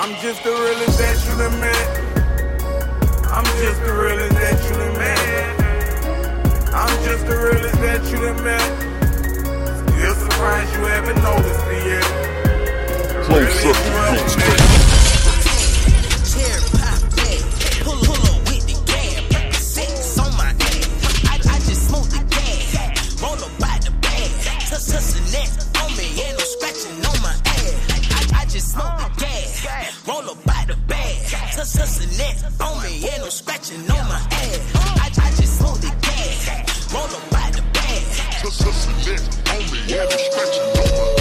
I'm just the realest that you done met. I'm just the realest that you done met. I'm just the realest that you done met. Still surprised you haven't noticed me yet. Close up tuss tussing on me, ain't no scratching on my ass. I, I just smoked the gas, roll up by the bag. Just just on me, yeah, the stretching on my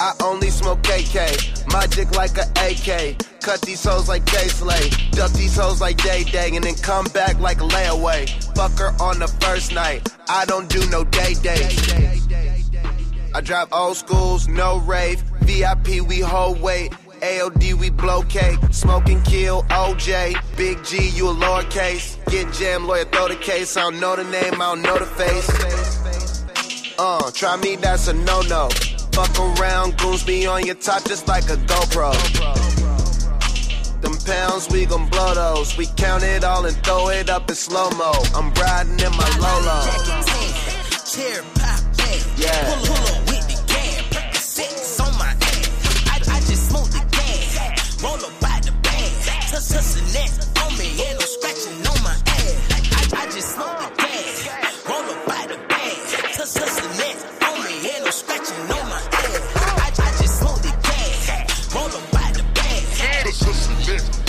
I only smoke KK, my dick like a AK. Cut these hoes like Day Slay, duck these hoes like Day Day, and then come back like a layaway. Fuck her on the first night, I don't do no day days. I drive old schools, no rave. VIP, we hold weight. AOD, we blow cake. Smoke and kill OJ. Big G, you a lowercase. Get jam, lawyer, throw the case. I don't know the name, I don't know the face. Uh, try me, that's a no no. Fuck around, goons be on your top just like a GoPro. Them pounds, we gon' blow those. We count it all and throw it up in slow mo. I'm riding in my Lolo. Bag, tuss on me, ain't no scratching on my ass. I, I just smoked the gas, roll up by the bag, tuss tussing on me, ain't no scratching on my ass. I, I just smoked the gas, roll up by the bag. Just just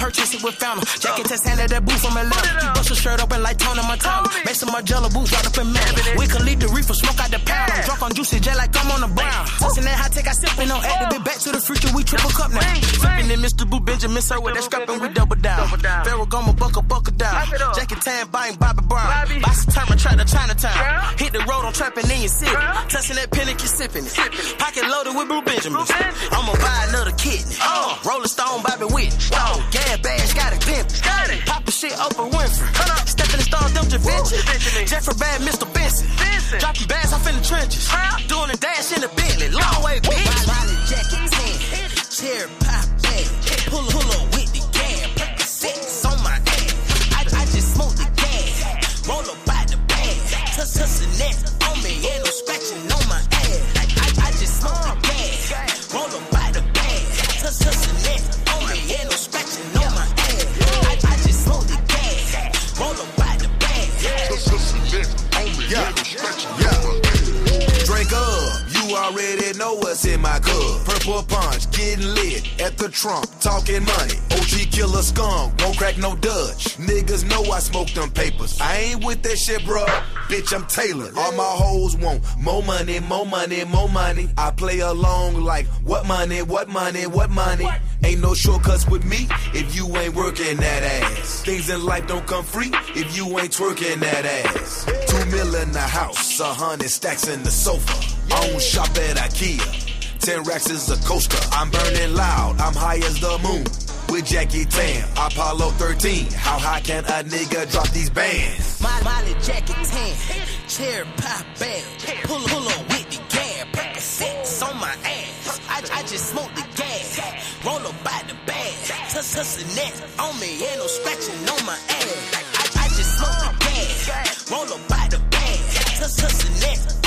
purchase it with fountain. Jacket test handed that boot from Atlanta. Bust your shirt open like Tony Montana. Make some Margiela boots right up in Maryland. We can leave the reefer, smoke out the pound. I'm drunk on juicy jet like I'm on the brown. Tossing that hot take, I sipping on active. Back to the future, we triple cup now. Flipping in Mr. Boo Benjamin, sir, with that scrapping, we double down. Goma, buckle, buckle down. Jacket tan, buying Bobby Brown. Term and try to Chinatown. Hit the road, I'm trapping in your city. Touching that penny, keep sipping it. Pocket loaded with Blue Benjamins. I'ma buy another Rolling Stone, Bobby Whitney. Stone, gas bags, got it pimp. Got it. Pop a shit, Oprah Winfrey. Stepping in stars, them Da Vinci. Jeffrey Bad, Mr. Benson. Dropping bags off in the trenches. Doing a dash in the Bentley. Long way, bitch. Riley jacket 10. Cherry pop bag. Pull, pull up with the gas. Percocets on my ass. I, I just smoked the gas. Roll up by the bag. Tuss tussing on me. Ain't no yeah, my Drink up, you already know what's in my cup. Purple punch, getting lit at the trunk, talking money. OG killer skunk, won't crack no Dutch. Niggas know I smoke them papers. I ain't with that shit, bro. Bitch, I'm Taylor. All my hoes want more money, more money, more money. I play along like what money, what money, what money. Ain't no shortcuts with me if you ain't working that ass. Things in life don't come free if you ain't twerking that ass. Two mil in the house, a hundred stacks in the sofa. Own shop at IKEA. Ten racks is a coaster. I'm burning loud, I'm high as the moon. With Jackie Tan, Apollo 13. How high can a nigga drop these bands? My Molly Jackie 10, chair pop bag, tuss tussing on me, ain't no scratching on my ass. I, I just smoked the gas, roll up by the bag, tuss tussing